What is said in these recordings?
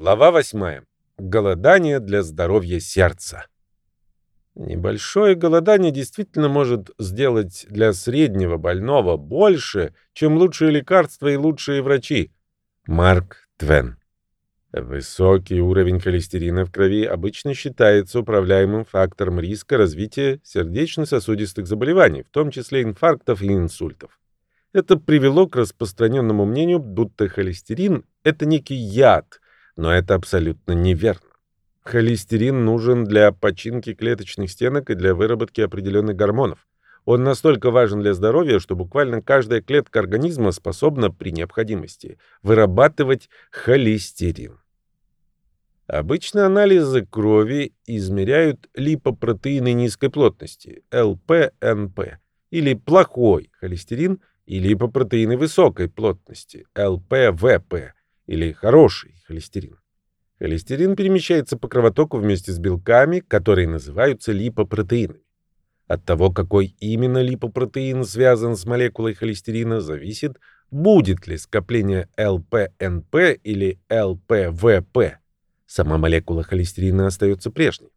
Глава 8. Голодание для здоровья сердца. Небольшое голодание действительно может сделать для среднего больного больше, чем лучшие лекарства и лучшие врачи. Марк Твен. Высокий уровень холестерина в крови обычно считается управляемым фактором риска развития сердечно-сосудистых заболеваний, в том числе инфарктов и инсультов. Это привело к распространенному мнению, будто холестерин – это некий яд, но это абсолютно неверно. Холестерин нужен для починки клеточных стенок и для выработки определенных гормонов. Он настолько важен для здоровья, что буквально каждая клетка организма способна при необходимости вырабатывать холестерин. Обычно анализы крови измеряют липопротеины низкой плотности, ЛПНП, или плохой холестерин, и липопротеины высокой плотности, ЛПВП, или хороший холестерин. Холестерин перемещается по кровотоку вместе с белками, которые называются липопротеинами. От того, какой именно липопротеин связан с молекулой холестерина, зависит, будет ли скопление ЛПНП или ЛПВП. Сама молекула холестерина остается прежней.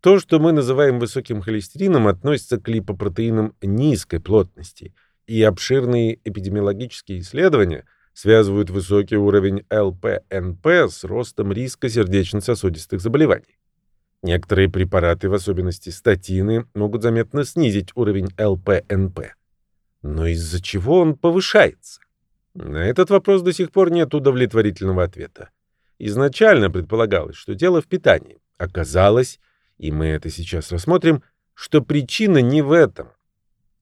То, что мы называем высоким холестерином, относится к липопротеинам низкой плотности, и обширные эпидемиологические исследования связывают высокий уровень ЛПНП с ростом риска сердечно-сосудистых заболеваний. Некоторые препараты, в особенности статины, могут заметно снизить уровень ЛПНП. Но из-за чего он повышается? На этот вопрос до сих пор нет удовлетворительного ответа. Изначально предполагалось, что дело в питании. Оказалось, и мы это сейчас рассмотрим, что причина не в этом.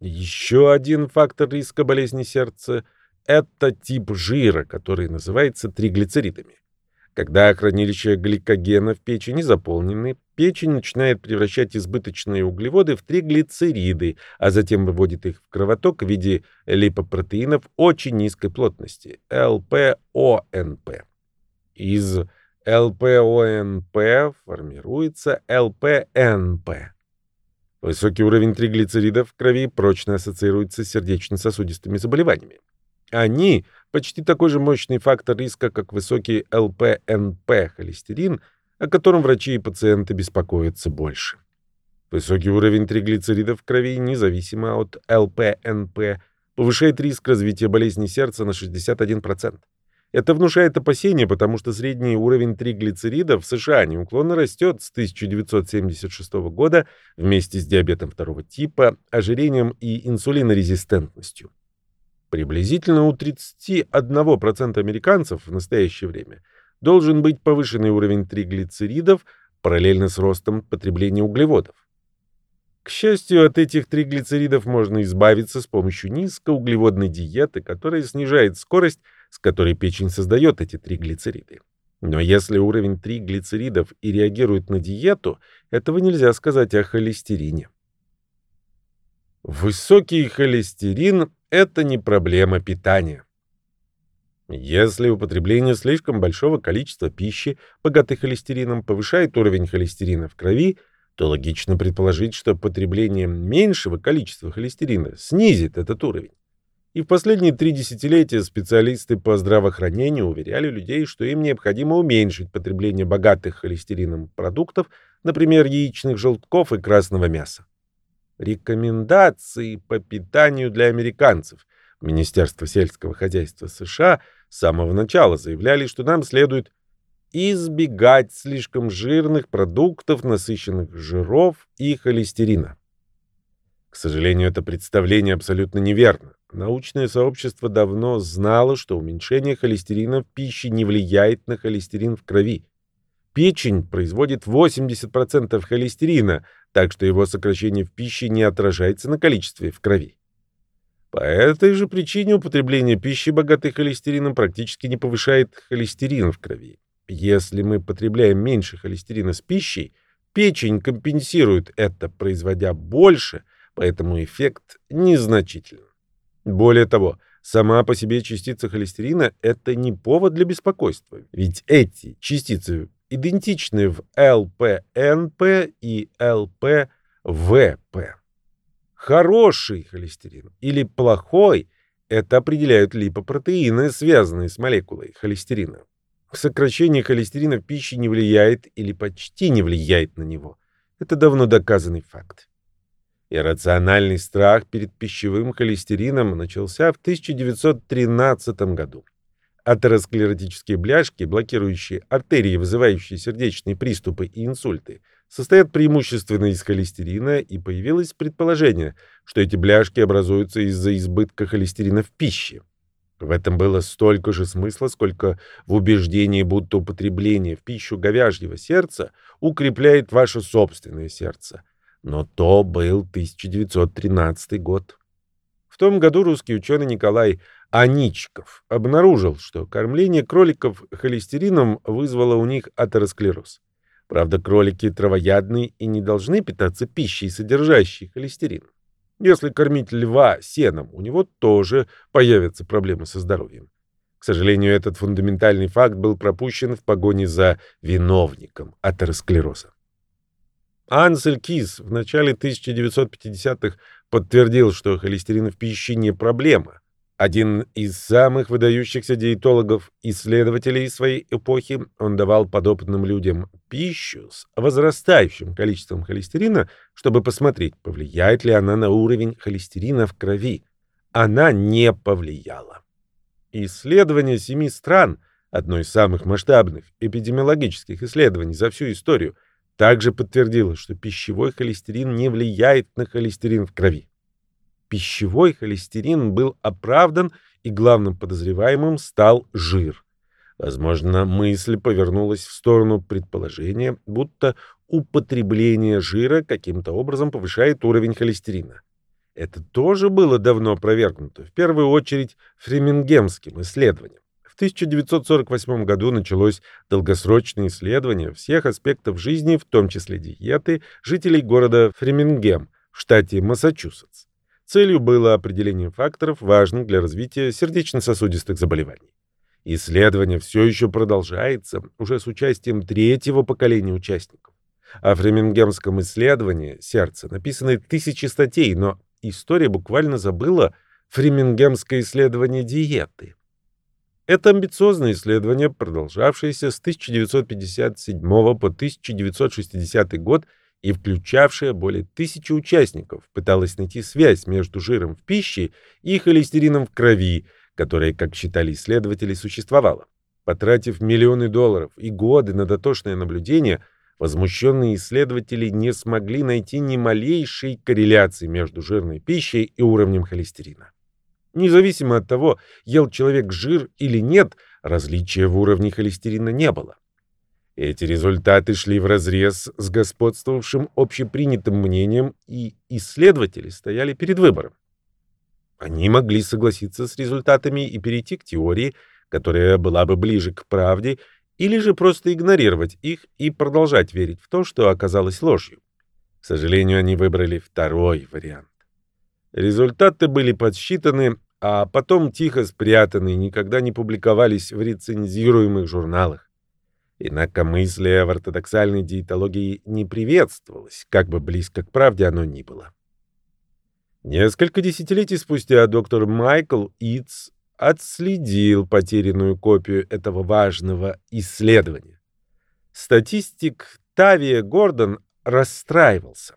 Еще один фактор риска болезни сердца – это тип жира, который называется триглицеридами. Когда хранилища гликогена в печени заполнены, печень начинает превращать избыточные углеводы в триглицериды, а затем выводит их в кровоток в виде липопротеинов очень низкой плотности – ЛПОНП. Из ЛПОНП формируется ЛПНП. Высокий уровень триглицеридов в крови прочно ассоциируется с сердечно-сосудистыми заболеваниями. Они почти такой же мощный фактор риска, как высокий ЛПНП холестерин, о котором врачи и пациенты беспокоятся больше. Высокий уровень триглицеридов в крови, независимо от ЛПНП, повышает риск развития болезни сердца на 61%. Это внушает опасения, потому что средний уровень триглицеридов в США неуклонно растет с 1976 года вместе с диабетом второго типа, ожирением и инсулинорезистентностью. Приблизительно у 31% американцев в настоящее время должен быть повышенный уровень триглицеридов параллельно с ростом потребления углеводов. К счастью, от этих триглицеридов можно избавиться с помощью низкоуглеводной диеты, которая снижает скорость, с которой печень создает эти триглицериды. Но если уровень триглицеридов и реагирует на диету, этого нельзя сказать о холестерине. Высокий холестерин это не проблема питания. Если употребление слишком большого количества пищи, богатой холестерином, повышает уровень холестерина в крови, то логично предположить, что потребление меньшего количества холестерина снизит этот уровень. И в последние три десятилетия специалисты по здравоохранению уверяли людей, что им необходимо уменьшить потребление богатых холестерином продуктов, например, яичных желтков и красного мяса. Рекомендации по питанию для американцев. Министерство сельского хозяйства США с самого начала заявляли, что нам следует избегать слишком жирных продуктов, насыщенных жиров и холестерина. К сожалению, это представление абсолютно неверно. Научное сообщество давно знало, что уменьшение холестерина в пище не влияет на холестерин в крови. Печень производит 80% холестерина, так что его сокращение в пище не отражается на количестве в крови. По этой же причине употребление пищи, богатой холестерином, практически не повышает холестерин в крови. Если мы потребляем меньше холестерина с пищей, печень компенсирует это, производя больше, поэтому эффект незначительный. Более того, сама по себе частица холестерина – это не повод для беспокойства, ведь эти частицы идентичны в ЛПНП и ЛПВП. Хороший холестерин или плохой – это определяют липопротеины, связанные с молекулой холестерина. сокращение холестерина в пище не влияет или почти не влияет на него. Это давно доказанный факт. Иррациональный страх перед пищевым холестерином начался в 1913 году. Атеросклеротические бляшки, блокирующие артерии, вызывающие сердечные приступы и инсульты, состоят преимущественно из холестерина, и появилось предположение, что эти бляшки образуются из-за избытка холестерина в пище. В этом было столько же смысла, сколько в убеждении, будто употребление в пищу говяжьего сердца укрепляет ваше собственное сердце. Но то был 1913 год. В том году русский ученый Николай Аничков обнаружил, что кормление кроликов холестерином вызвало у них атеросклероз. Правда, кролики травоядные и не должны питаться пищей, содержащей холестерин. Если кормить льва сеном, у него тоже появятся проблемы со здоровьем. К сожалению, этот фундаментальный факт был пропущен в погоне за виновником атеросклероза. Ансель Кис в начале 1950-х подтвердил, что холестерин в пище не проблема. Один из самых выдающихся диетологов, исследователей своей эпохи, он давал подопытным людям пищу с возрастающим количеством холестерина, чтобы посмотреть, повлияет ли она на уровень холестерина в крови. Она не повлияла. Исследование семи стран, одно из самых масштабных эпидемиологических исследований за всю историю, также подтвердило, что пищевой холестерин не влияет на холестерин в крови пищевой холестерин был оправдан, и главным подозреваемым стал жир. Возможно, мысль повернулась в сторону предположения, будто употребление жира каким-то образом повышает уровень холестерина. Это тоже было давно опровергнуто, в первую очередь фремингемским исследованием. В 1948 году началось долгосрочное исследование всех аспектов жизни, в том числе диеты, жителей города Фремингем в штате Массачусетс. Целью было определение факторов, важных для развития сердечно-сосудистых заболеваний. Исследование все еще продолжается, уже с участием третьего поколения участников. О фремингемском исследовании сердца написаны тысячи статей, но история буквально забыла фремингемское исследование диеты. Это амбициозное исследование, продолжавшееся с 1957 по 1960 год, и включавшая более тысячи участников, пыталась найти связь между жиром в пище и холестерином в крови, которая, как считали исследователи, существовала. Потратив миллионы долларов и годы на дотошное наблюдение, возмущенные исследователи не смогли найти ни малейшей корреляции между жирной пищей и уровнем холестерина. Независимо от того, ел человек жир или нет, различия в уровне холестерина не было. Эти результаты шли вразрез с господствовавшим общепринятым мнением, и исследователи стояли перед выбором. Они могли согласиться с результатами и перейти к теории, которая была бы ближе к правде, или же просто игнорировать их и продолжать верить в то, что оказалось ложью. К сожалению, они выбрали второй вариант. Результаты были подсчитаны, а потом тихо спрятаны никогда не публиковались в рецензируемых журналах. Инакомыслие в ортодоксальной диетологии не приветствовалось, как бы близко к правде оно ни было. Несколько десятилетий спустя доктор Майкл Итс отследил потерянную копию этого важного исследования. Статистик Тавия Гордон расстраивался.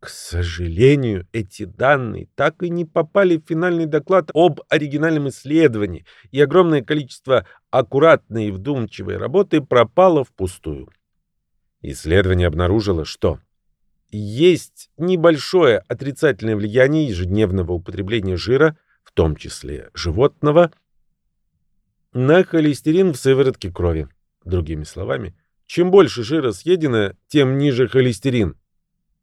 К сожалению, эти данные так и не попали в финальный доклад об оригинальном исследовании, и огромное количество аккуратной и вдумчивой работы пропало впустую. Исследование обнаружило, что есть небольшое отрицательное влияние ежедневного употребления жира, в том числе животного, на холестерин в сыворотке крови. Другими словами, чем больше жира съедено, тем ниже холестерин.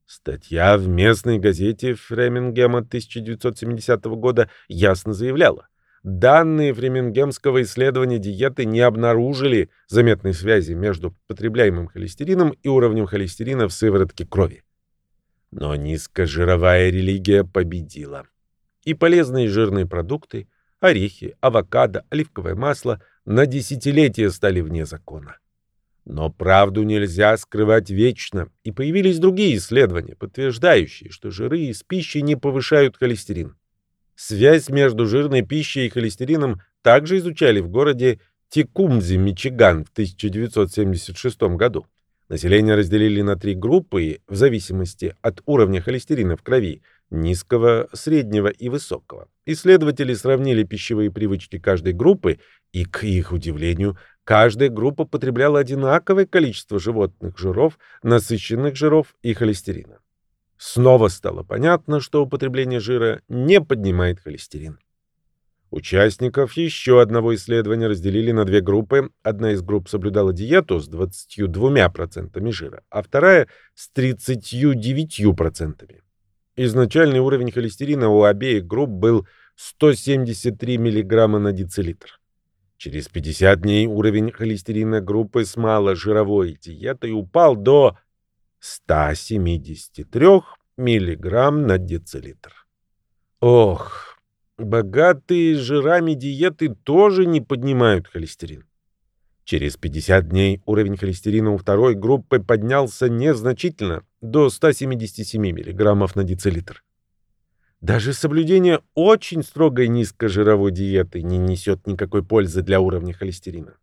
Статья в местной газете Фремингема 1970 года ясно заявляла, данные фремингемского исследования диеты не обнаружили заметной связи между потребляемым холестерином и уровнем холестерина в сыворотке крови. Но низкожировая религия победила. И полезные жирные продукты, орехи, авокадо, оливковое масло на десятилетия стали вне закона. Но правду нельзя скрывать вечно, и появились другие исследования, подтверждающие, что жиры из пищи не повышают холестерин. Связь между жирной пищей и холестерином также изучали в городе Текумзе, Мичиган в 1976 году. Население разделили на три группы в зависимости от уровня холестерина в крови – низкого, среднего и высокого. Исследователи сравнили пищевые привычки каждой группы, и, к их удивлению, каждая группа потребляла одинаковое количество животных жиров, насыщенных жиров и холестерина. Снова стало понятно, что употребление жира не поднимает холестерин. Участников еще одного исследования разделили на две группы. Одна из групп соблюдала диету с 22% жира, а вторая с 39%. Изначальный уровень холестерина у обеих групп был 173 мг на децилитр. Через 50 дней уровень холестерина группы с маложировой диетой упал до 173 мг на децилитр. Ох, богатые жирами диеты тоже не поднимают холестерин. Через 50 дней уровень холестерина у второй группы поднялся незначительно, до 177 мг на децилитр. Даже соблюдение очень строгой низкожировой диеты не несет никакой пользы для уровня холестерина.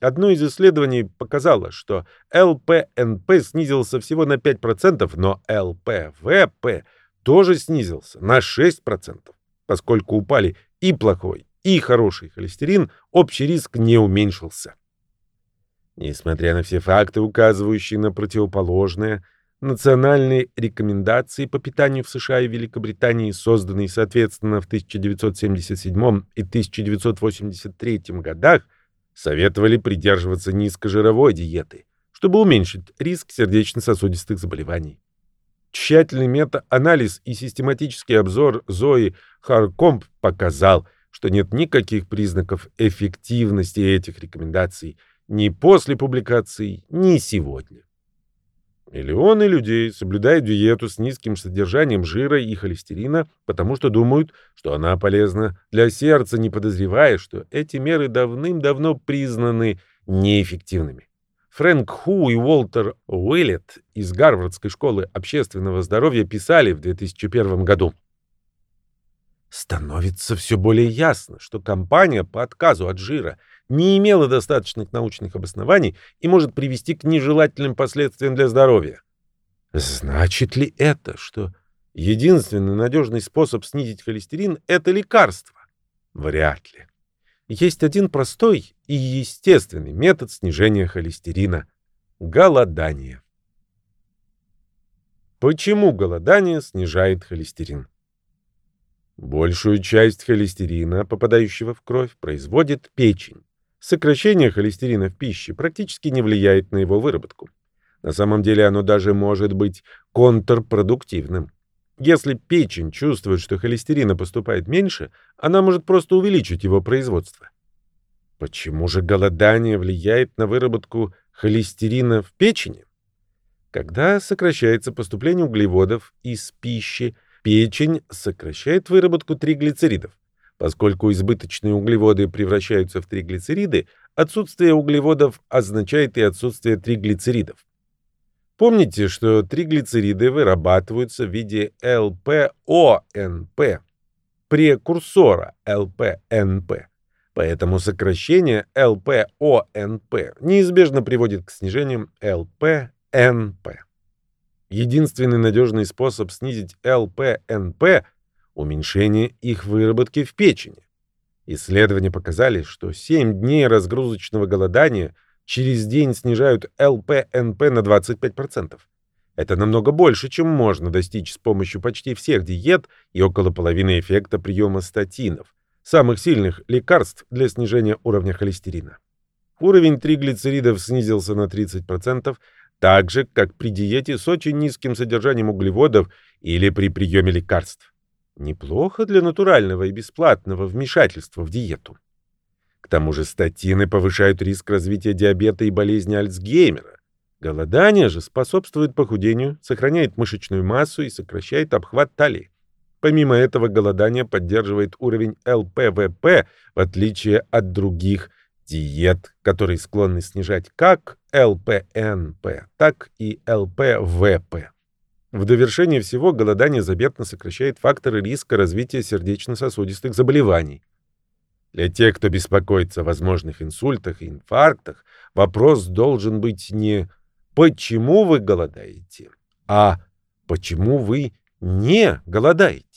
Одно из исследований показало, что ЛПНП снизился всего на 5%, но ЛПВП тоже снизился на 6%. Поскольку упали и плохой, и хороший холестерин, общий риск не уменьшился. Несмотря на все факты, указывающие на противоположное, национальные рекомендации по питанию в США и Великобритании, созданные соответственно в 1977 и 1983 годах, советовали придерживаться низкожировой диеты, чтобы уменьшить риск сердечно-сосудистых заболеваний. Тщательный мета-анализ и систематический обзор Зои Харкомп показал, что нет никаких признаков эффективности этих рекомендаций – ни после публикации, ни сегодня. Миллионы людей соблюдают диету с низким содержанием жира и холестерина, потому что думают, что она полезна для сердца, не подозревая, что эти меры давным-давно признаны неэффективными. Фрэнк Ху и Уолтер Уиллет из Гарвардской школы общественного здоровья писали в 2001 году. Становится все более ясно, что компания по отказу от жира – не имела достаточных научных обоснований и может привести к нежелательным последствиям для здоровья. Значит ли это, что единственный надежный способ снизить холестерин – это лекарство? Вряд ли. Есть один простой и естественный метод снижения холестерина – голодание. Почему голодание снижает холестерин? Большую часть холестерина, попадающего в кровь, производит печень. Сокращение холестерина в пище практически не влияет на его выработку. На самом деле оно даже может быть контрпродуктивным. Если печень чувствует, что холестерина поступает меньше, она может просто увеличить его производство. Почему же голодание влияет на выработку холестерина в печени? Когда сокращается поступление углеводов из пищи, печень сокращает выработку триглицеридов. Поскольку избыточные углеводы превращаются в триглицериды, отсутствие углеводов означает и отсутствие триглицеридов. Помните, что триглицериды вырабатываются в виде ЛПОНП, прекурсора ЛПНП. Поэтому сокращение ЛПОНП неизбежно приводит к снижению ЛПНП. Единственный надежный способ снизить ЛПНП уменьшение их выработки в печени. Исследования показали, что 7 дней разгрузочного голодания через день снижают ЛПНП на 25%. Это намного больше, чем можно достичь с помощью почти всех диет и около половины эффекта приема статинов, самых сильных лекарств для снижения уровня холестерина. Уровень триглицеридов снизился на 30%, так же, как при диете с очень низким содержанием углеводов или при приеме лекарств. Неплохо для натурального и бесплатного вмешательства в диету. К тому же статины повышают риск развития диабета и болезни Альцгеймера. Голодание же способствует похудению, сохраняет мышечную массу и сокращает обхват талии. Помимо этого, голодание поддерживает уровень ЛПВП, в отличие от других диет, которые склонны снижать как ЛПНП, так и ЛПВП. В довершение всего голодание заметно сокращает факторы риска развития сердечно-сосудистых заболеваний. Для тех, кто беспокоится о возможных инсультах и инфарктах, вопрос должен быть не «почему вы голодаете?», а «почему вы не голодаете?».